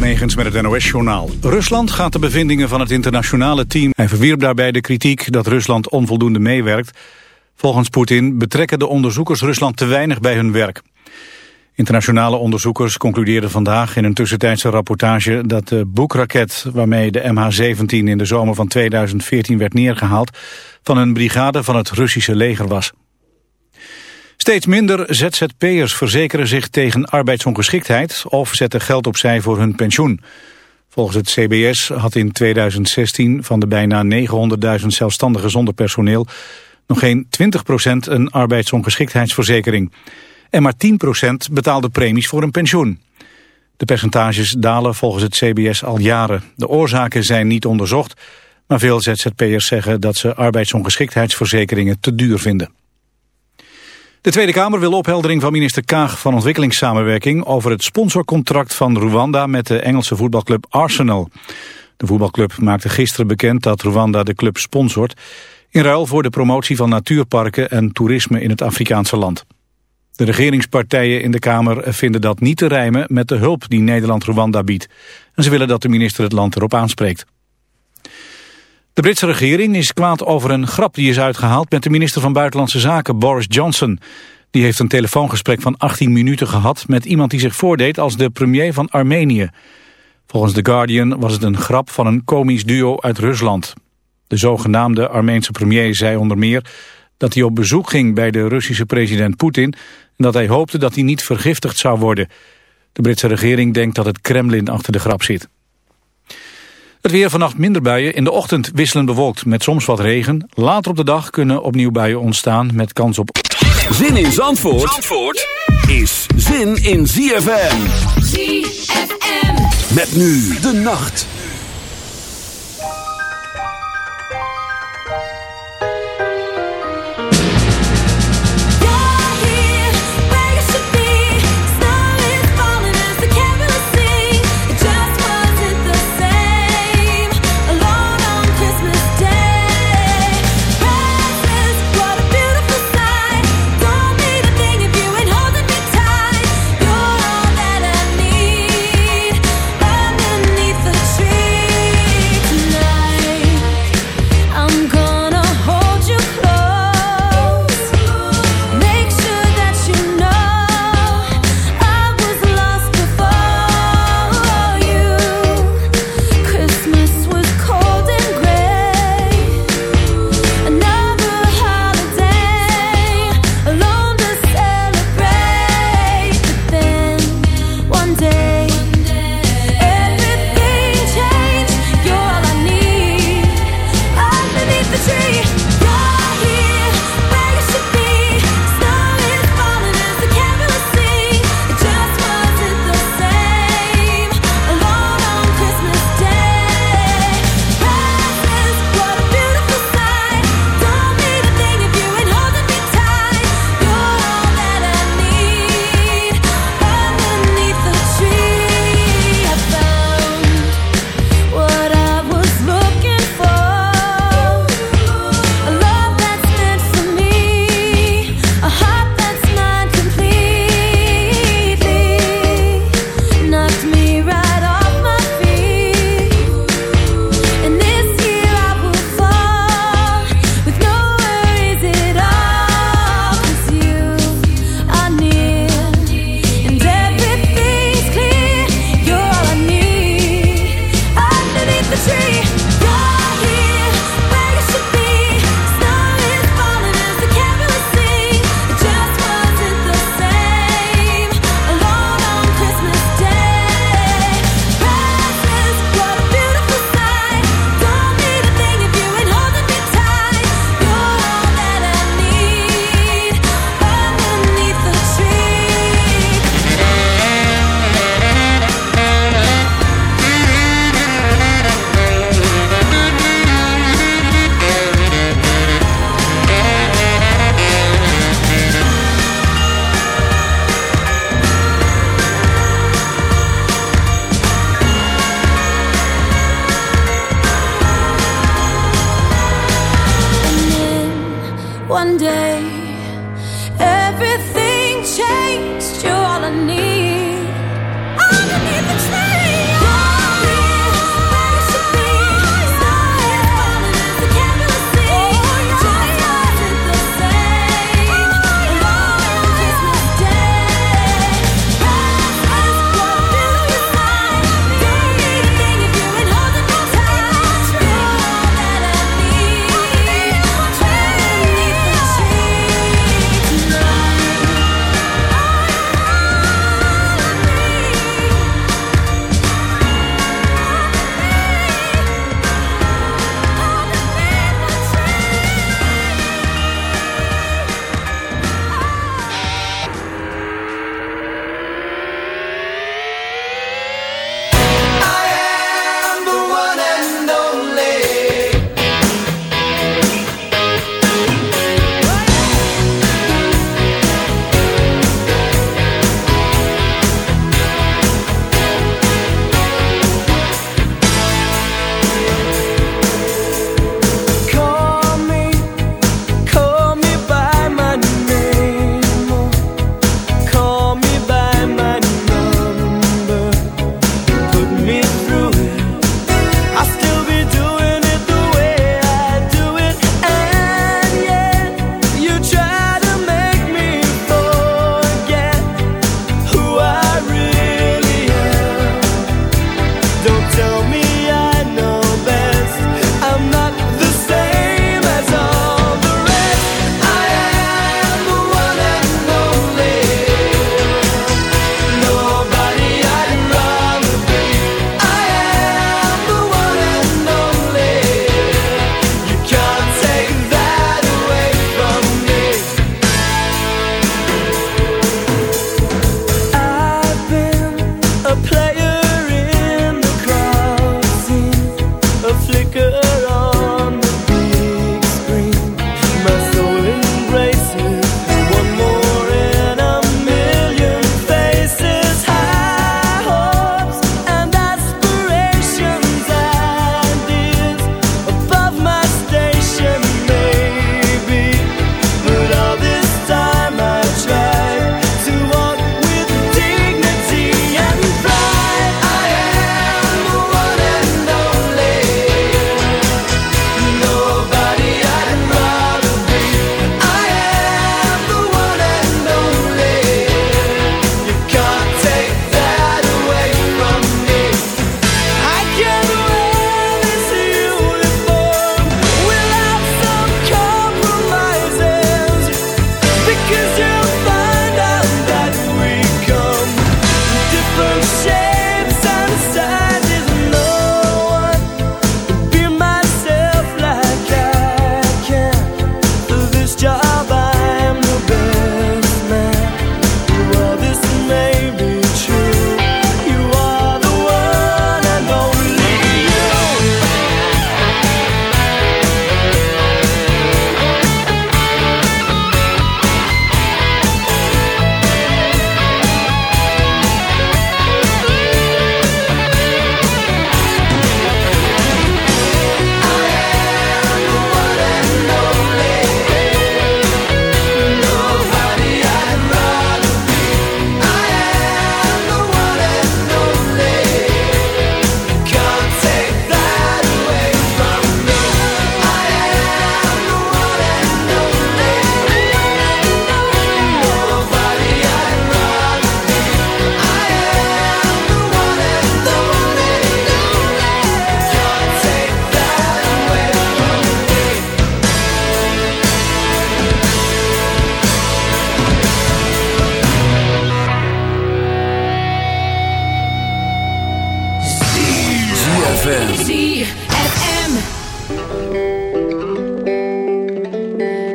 Almegens met het NOS-journaal. Rusland gaat de bevindingen van het internationale team... Hij verwierp daarbij de kritiek dat Rusland onvoldoende meewerkt. Volgens Poetin betrekken de onderzoekers Rusland te weinig bij hun werk. Internationale onderzoekers concludeerden vandaag in een tussentijdse rapportage... dat de boekraket waarmee de MH17 in de zomer van 2014 werd neergehaald... van een brigade van het Russische leger was. Steeds minder ZZP'ers verzekeren zich tegen arbeidsongeschiktheid of zetten geld opzij voor hun pensioen. Volgens het CBS had in 2016 van de bijna 900.000 zelfstandigen zonder personeel nog geen 20% een arbeidsongeschiktheidsverzekering. En maar 10% betaalde premies voor een pensioen. De percentages dalen volgens het CBS al jaren. De oorzaken zijn niet onderzocht, maar veel ZZP'ers zeggen dat ze arbeidsongeschiktheidsverzekeringen te duur vinden. De Tweede Kamer wil opheldering van minister Kaag van Ontwikkelingssamenwerking over het sponsorcontract van Rwanda met de Engelse voetbalclub Arsenal. De voetbalclub maakte gisteren bekend dat Rwanda de club sponsort in ruil voor de promotie van natuurparken en toerisme in het Afrikaanse land. De regeringspartijen in de Kamer vinden dat niet te rijmen met de hulp die Nederland Rwanda biedt. En ze willen dat de minister het land erop aanspreekt. De Britse regering is kwaad over een grap die is uitgehaald met de minister van Buitenlandse Zaken, Boris Johnson. Die heeft een telefoongesprek van 18 minuten gehad met iemand die zich voordeed als de premier van Armenië. Volgens The Guardian was het een grap van een komisch duo uit Rusland. De zogenaamde Armeense premier zei onder meer dat hij op bezoek ging bij de Russische president Poetin en dat hij hoopte dat hij niet vergiftigd zou worden. De Britse regering denkt dat het Kremlin achter de grap zit. Het weer vannacht minder buien. In de ochtend wisselen bewolkt met soms wat regen. Later op de dag kunnen opnieuw buien ontstaan met kans op... Zin in Zandvoort, Zandvoort is zin in ZFM. ZFM. Met nu de nacht.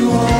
you are.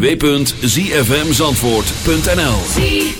www.zfmzandvoort.nl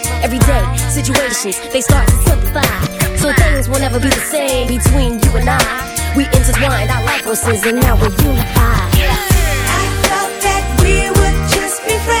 everyday situations they start to simplify. So things will never be the same between you and I. We intertwined our life forces and now we're unified. I thought that we would just be friends.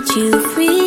set you free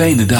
fijne dag.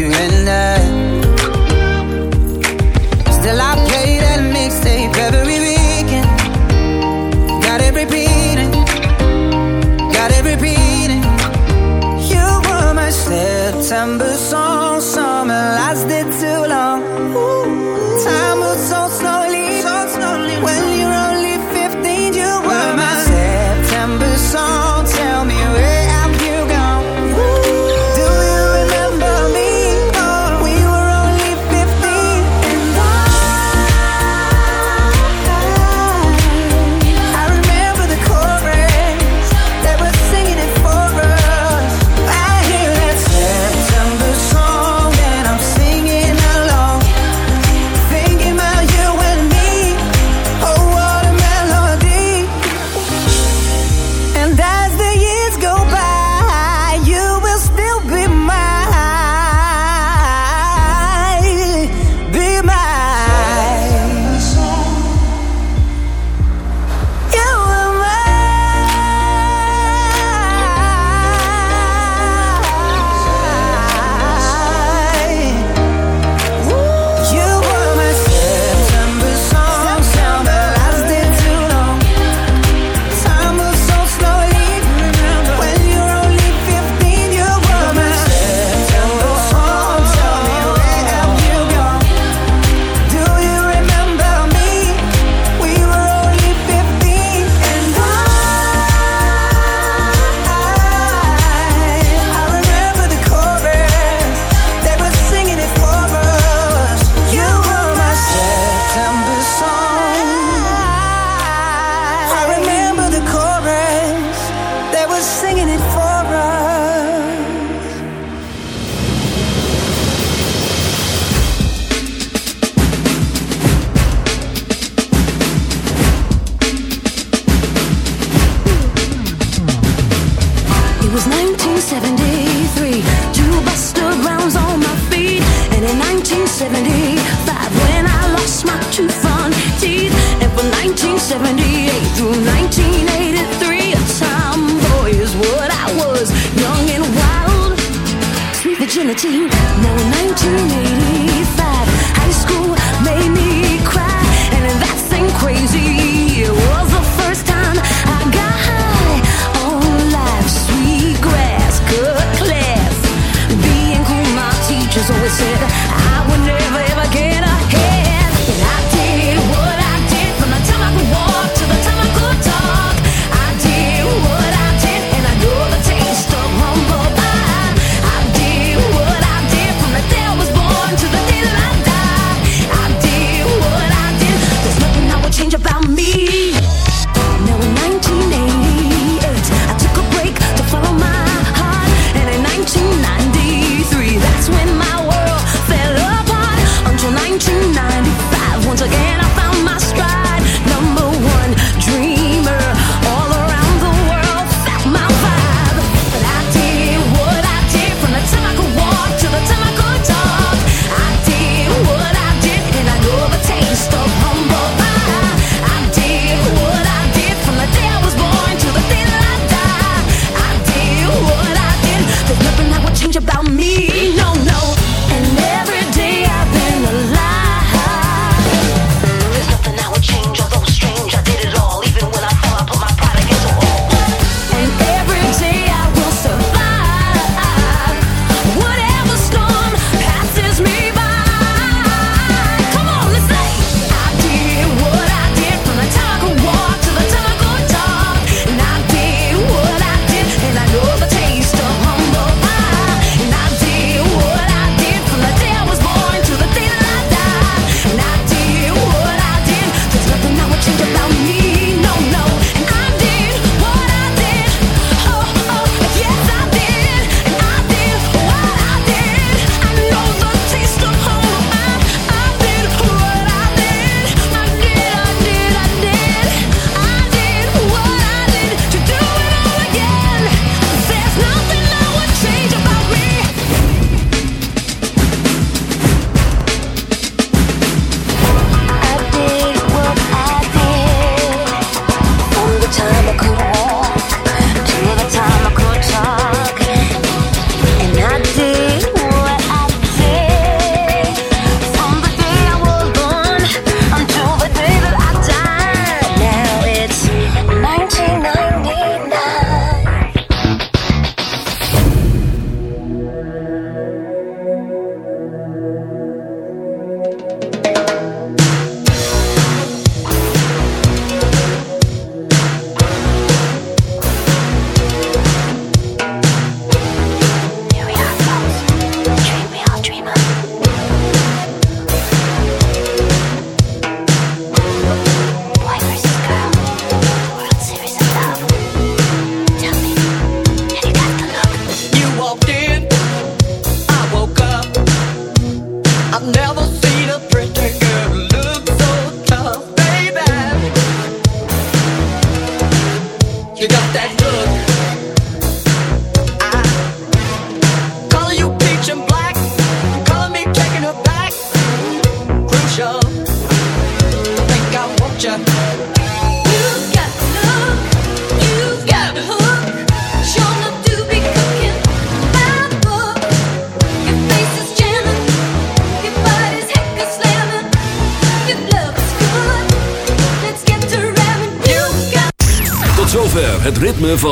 December song.